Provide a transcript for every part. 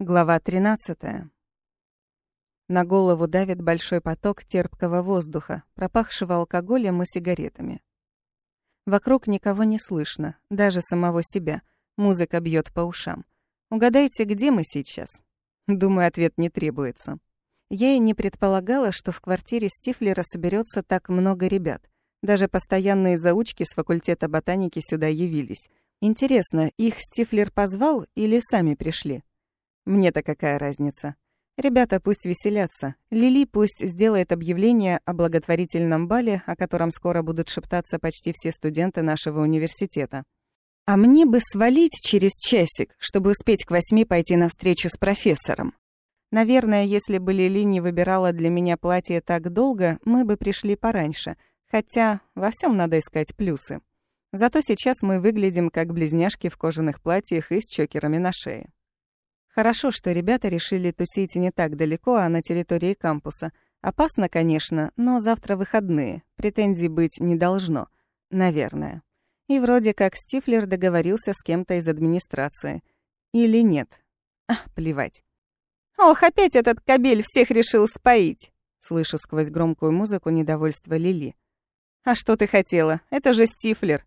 Глава 13. На голову давит большой поток терпкого воздуха, пропахшего алкоголем и сигаретами. Вокруг никого не слышно, даже самого себя. Музыка бьет по ушам. Угадайте, где мы сейчас? Думаю, ответ не требуется. Я и не предполагала, что в квартире Стифлера соберется так много ребят. Даже постоянные заучки с факультета ботаники сюда явились. Интересно, их Стифлер позвал или сами пришли? Мне-то какая разница? Ребята пусть веселятся. Лили пусть сделает объявление о благотворительном бале, о котором скоро будут шептаться почти все студенты нашего университета. А мне бы свалить через часик, чтобы успеть к восьми пойти на встречу с профессором. Наверное, если бы Лили не выбирала для меня платье так долго, мы бы пришли пораньше. Хотя во всем надо искать плюсы. Зато сейчас мы выглядим как близняшки в кожаных платьях и с чокерами на шее. Хорошо, что ребята решили тусить не так далеко, а на территории кампуса. Опасно, конечно, но завтра выходные. Претензий быть не должно. Наверное. И вроде как Стифлер договорился с кем-то из администрации. Или нет. А, плевать. «Ох, опять этот кабель всех решил споить!» Слышу сквозь громкую музыку недовольство Лили. «А что ты хотела? Это же Стифлер!»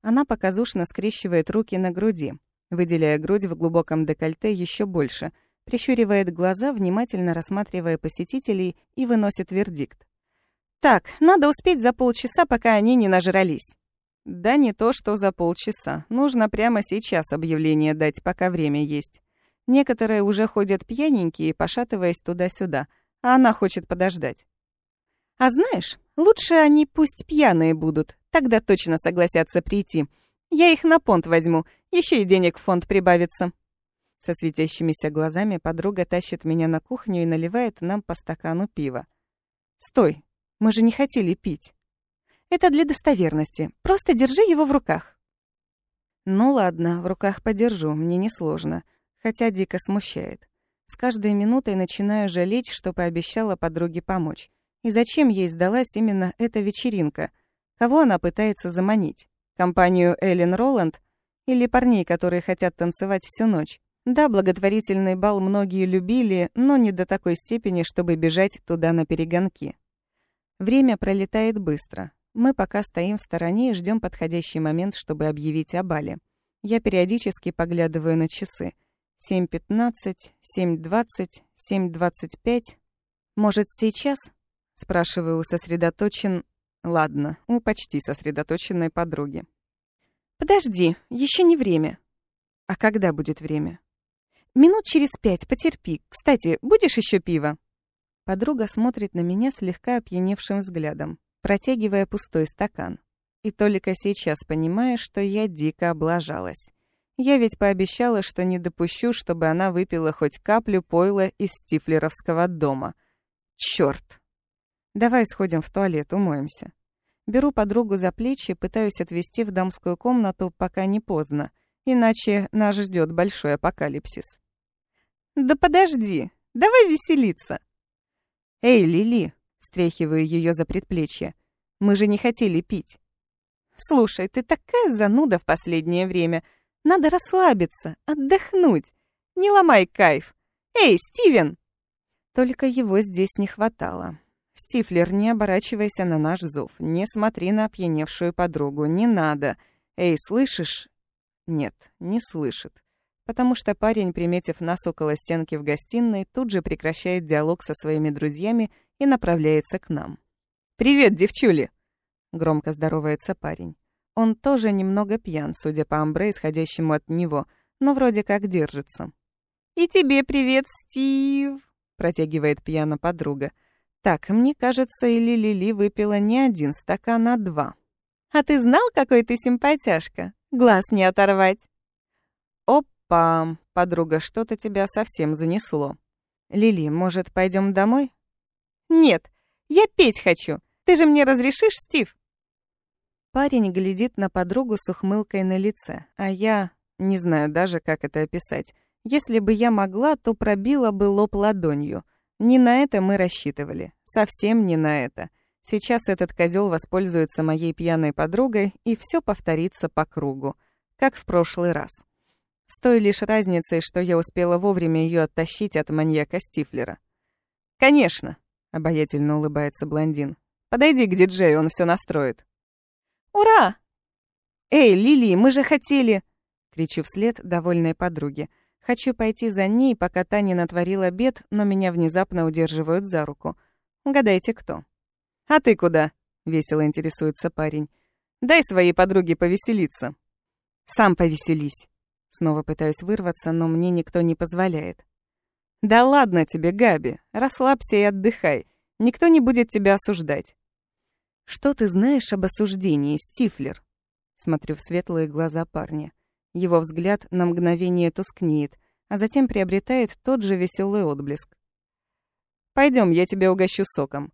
Она показушно скрещивает руки на груди выделяя грудь в глубоком декольте еще больше, прищуривает глаза, внимательно рассматривая посетителей и выносит вердикт. «Так, надо успеть за полчаса, пока они не нажрались». «Да не то, что за полчаса. Нужно прямо сейчас объявление дать, пока время есть. Некоторые уже ходят пьяненькие, пошатываясь туда-сюда, а она хочет подождать». «А знаешь, лучше они пусть пьяные будут, тогда точно согласятся прийти. Я их на понт возьму, еще и денег в фонд прибавится». Со светящимися глазами подруга тащит меня на кухню и наливает нам по стакану пива. «Стой, мы же не хотели пить». «Это для достоверности. Просто держи его в руках». «Ну ладно, в руках подержу, мне несложно, хотя дико смущает. С каждой минутой начинаю жалеть, что пообещала подруге помочь. И зачем ей сдалась именно эта вечеринка? Кого она пытается заманить? Компанию Эллен Роланд или парней, которые хотят танцевать всю ночь. Да, благотворительный бал многие любили, но не до такой степени, чтобы бежать туда на перегонки. Время пролетает быстро. Мы пока стоим в стороне и ждем подходящий момент, чтобы объявить о бале. Я периодически поглядываю на часы. 7.15, 7.20, 7.25. Может, сейчас? Спрашиваю сосредоточен Ладно, у почти сосредоточенной подруги. Подожди, еще не время. А когда будет время? Минут через пять, потерпи. Кстати, будешь еще пиво? Подруга смотрит на меня слегка опьяневшим взглядом, протягивая пустой стакан. И только сейчас понимаю, что я дико облажалась. Я ведь пообещала, что не допущу, чтобы она выпила хоть каплю пойла из стифлеровского дома. Чёрт! Давай сходим в туалет, умоемся. Беру подругу за плечи, пытаюсь отвезти в дамскую комнату, пока не поздно. Иначе нас ждет большой апокалипсис. «Да подожди, давай веселиться!» «Эй, Лили!» — встряхиваю ее за предплечье. «Мы же не хотели пить!» «Слушай, ты такая зануда в последнее время. Надо расслабиться, отдохнуть. Не ломай кайф. Эй, Стивен!» Только его здесь не хватало. «Стифлер, не оборачивайся на наш зов. Не смотри на опьяневшую подругу. Не надо. Эй, слышишь?» Нет, не слышит. Потому что парень, приметив нас около стенки в гостиной, тут же прекращает диалог со своими друзьями и направляется к нам. «Привет, девчули!» Громко здоровается парень. Он тоже немного пьян, судя по амбре, исходящему от него, но вроде как держится. «И тебе привет, Стив!» протягивает пьяно подруга. Так, мне кажется, или Лили выпила не один стакан, а два. А ты знал, какой ты симпатяшка? Глаз не оторвать. Опа, подруга, что-то тебя совсем занесло. Лили, может, пойдем домой? Нет, я петь хочу. Ты же мне разрешишь, Стив? Парень глядит на подругу с ухмылкой на лице, а я не знаю даже, как это описать. Если бы я могла, то пробила бы лоб ладонью. Не на это мы рассчитывали. Совсем не на это. Сейчас этот козел воспользуется моей пьяной подругой, и все повторится по кругу, как в прошлый раз. С той лишь разницей, что я успела вовремя ее оттащить от маньяка Стифлера. «Конечно», — обаятельно улыбается блондин. «Подойди к диджею, он все настроит». «Ура!» «Эй, Лили, мы же хотели...» Кричу вслед довольной подруге. Хочу пойти за ней, пока Таня натворила бед, но меня внезапно удерживают за руку. Угадайте, кто. «А ты куда?» — весело интересуется парень. «Дай своей подруге повеселиться». «Сам повеселись». Снова пытаюсь вырваться, но мне никто не позволяет. «Да ладно тебе, Габи, расслабься и отдыхай. Никто не будет тебя осуждать». «Что ты знаешь об осуждении, Стифлер?» Смотрю в светлые глаза парня. Его взгляд на мгновение тускнеет, а затем приобретает тот же веселый отблеск. Пойдем, я тебя угощу соком.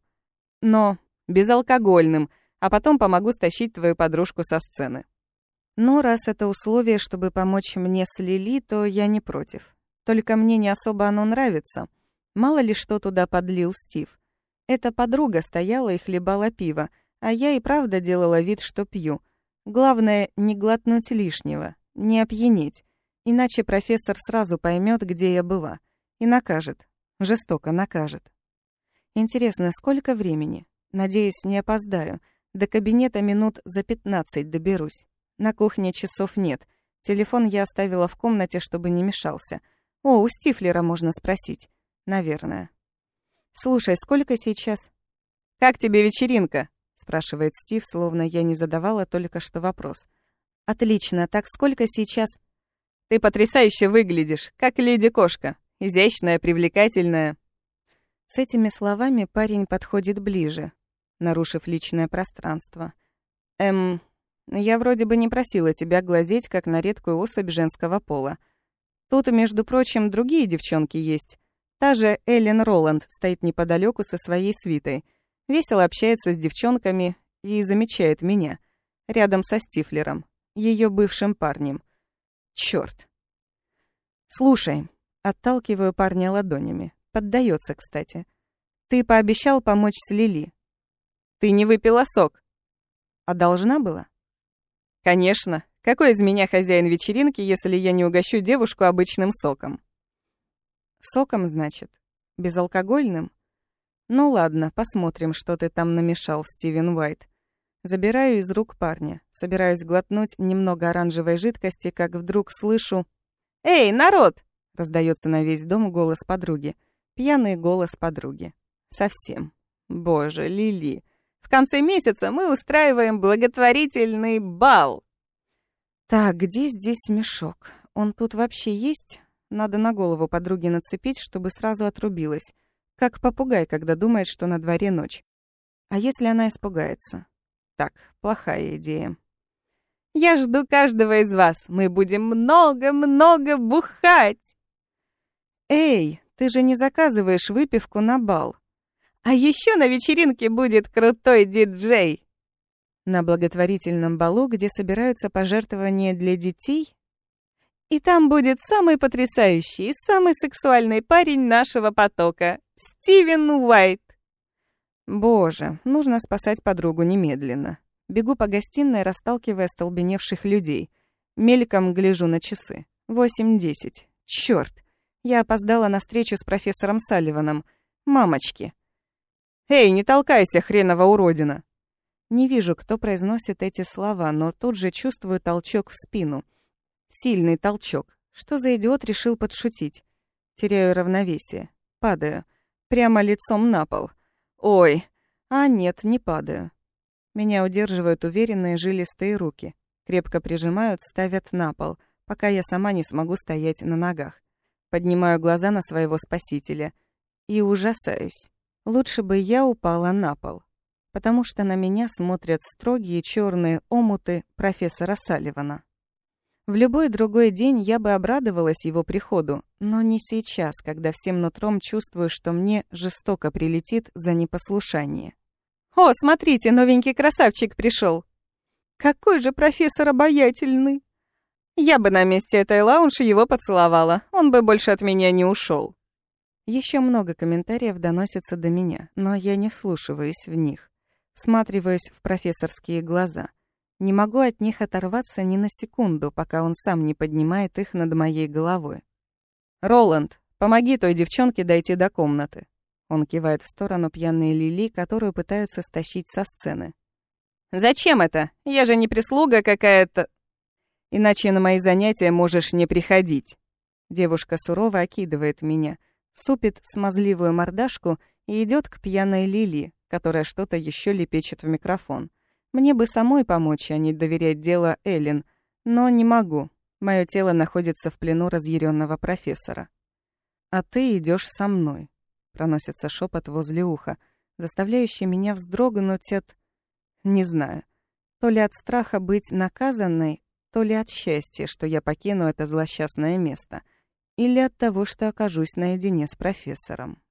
Но безалкогольным, а потом помогу стащить твою подружку со сцены. Но раз это условие, чтобы помочь мне с Лили, то я не против. Только мне не особо оно нравится. Мало ли что туда подлил Стив. Эта подруга стояла и хлебала пиво, а я и правда делала вид, что пью. Главное, не глотнуть лишнего, не опьянеть. Иначе профессор сразу поймет, где я была. И накажет. Жестоко накажет. Интересно, сколько времени? Надеюсь, не опоздаю. До кабинета минут за пятнадцать доберусь. На кухне часов нет. Телефон я оставила в комнате, чтобы не мешался. О, у Стифлера можно спросить. Наверное. «Слушай, сколько сейчас?» «Как тебе вечеринка?» — спрашивает Стив, словно я не задавала только что вопрос. «Отлично. Так сколько сейчас?» «Ты потрясающе выглядишь, как леди-кошка. Изящная, привлекательная». С этими словами парень подходит ближе, нарушив личное пространство. «Эм, я вроде бы не просила тебя глазеть, как на редкую особь женского пола. Тут, между прочим, другие девчонки есть. Та же Эллен Роланд стоит неподалеку со своей свитой. Весело общается с девчонками и замечает меня. Рядом со Стифлером ее бывшим парнем. Черт. Слушай, отталкиваю парня ладонями. Поддается, кстати. Ты пообещал помочь с Лили. Ты не выпила сок. А должна была? Конечно. Какой из меня хозяин вечеринки, если я не угощу девушку обычным соком? Соком, значит? Безалкогольным? Ну ладно, посмотрим, что ты там намешал, Стивен Уайт. Забираю из рук парня, собираюсь глотнуть немного оранжевой жидкости, как вдруг слышу «Эй, народ!» — раздается на весь дом голос подруги. Пьяный голос подруги. Совсем. Боже, Лили. В конце месяца мы устраиваем благотворительный бал. Так, где здесь мешок? Он тут вообще есть? Надо на голову подруги нацепить, чтобы сразу отрубилась. Как попугай, когда думает, что на дворе ночь. А если она испугается? Так, плохая идея. Я жду каждого из вас. Мы будем много-много бухать. Эй, ты же не заказываешь выпивку на бал. А еще на вечеринке будет крутой диджей. На благотворительном балу, где собираются пожертвования для детей, и там будет самый потрясающий и самый сексуальный парень нашего потока — Стивен Уайт. Боже, нужно спасать подругу немедленно. Бегу по гостиной, расталкивая столбеневших людей. Мельком гляжу на часы. Восемь десять. Чёрт. Я опоздала на встречу с профессором Салливаном. Мамочки. «Эй, не толкайся, хренова уродина!» Не вижу, кто произносит эти слова, но тут же чувствую толчок в спину. Сильный толчок. Что за идиот решил подшутить? Теряю равновесие. Падаю. Прямо лицом на пол. Ой, а нет, не падаю. Меня удерживают уверенные жилистые руки. Крепко прижимают, ставят на пол, пока я сама не смогу стоять на ногах. Поднимаю глаза на своего спасителя и ужасаюсь. Лучше бы я упала на пол, потому что на меня смотрят строгие черные омуты профессора Салливана. В любой другой день я бы обрадовалась его приходу, но не сейчас, когда всем нутром чувствую, что мне жестоко прилетит за непослушание. «О, смотрите, новенький красавчик пришел! Какой же профессор обаятельный! Я бы на месте этой лаунши его поцеловала, он бы больше от меня не ушел. Еще много комментариев доносятся до меня, но я не вслушиваюсь в них. Всматриваюсь в профессорские глаза. Не могу от них оторваться ни на секунду, пока он сам не поднимает их над моей головой. «Роланд, помоги той девчонке дойти до комнаты». Он кивает в сторону пьяной Лили, которую пытаются стащить со сцены. «Зачем это? Я же не прислуга какая-то...» «Иначе на мои занятия можешь не приходить». Девушка сурово окидывает меня, супит смазливую мордашку и идет к пьяной Лили, которая что-то еще лепечет в микрофон. Мне бы самой помочь, а не доверять дело Эллен, но не могу. Мое тело находится в плену разъяренного профессора. «А ты идешь со мной», — проносится шепот возле уха, заставляющий меня вздрогнуть от... Не знаю. То ли от страха быть наказанной, то ли от счастья, что я покину это злосчастное место, или от того, что окажусь наедине с профессором.